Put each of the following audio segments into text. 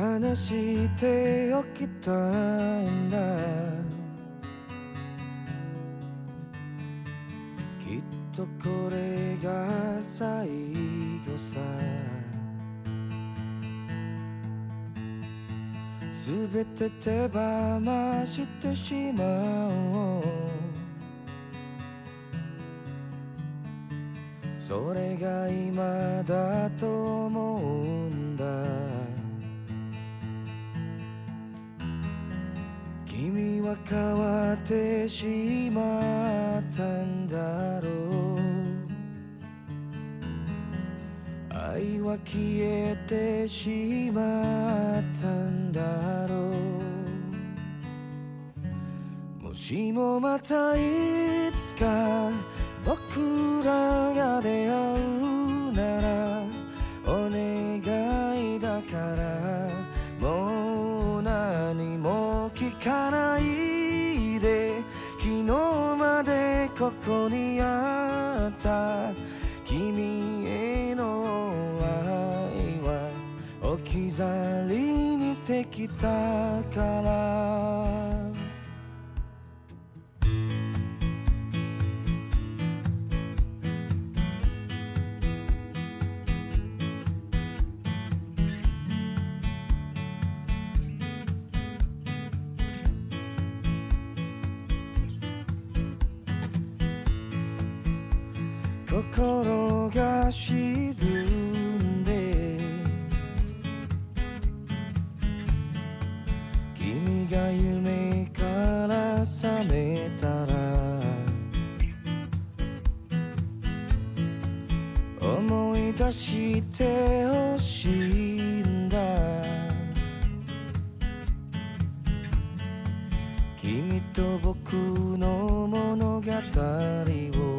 話しておきたいんだ。きっとこれが最後さ。すべて手放してしまおう。それが今だと思うんだ。君は変わってしまったんだろう。愛は消えてしまったんだろう。もしもまたいつか僕らが出会うここにあった君への愛は置き去りにしてきたから。心が沈んで君が夢から覚めたら思い出してほしいんだ。君と僕の物語を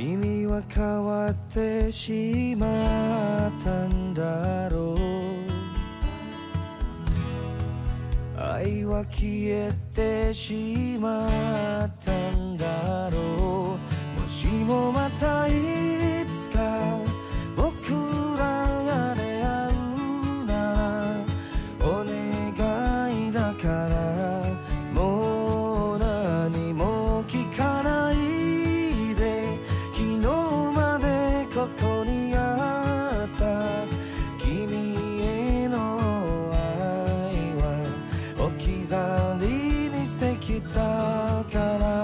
君は変わってしまったんだろう。愛は消えてしまったんだろう。もしもまたここにあった君への愛は置き去りにしてきたから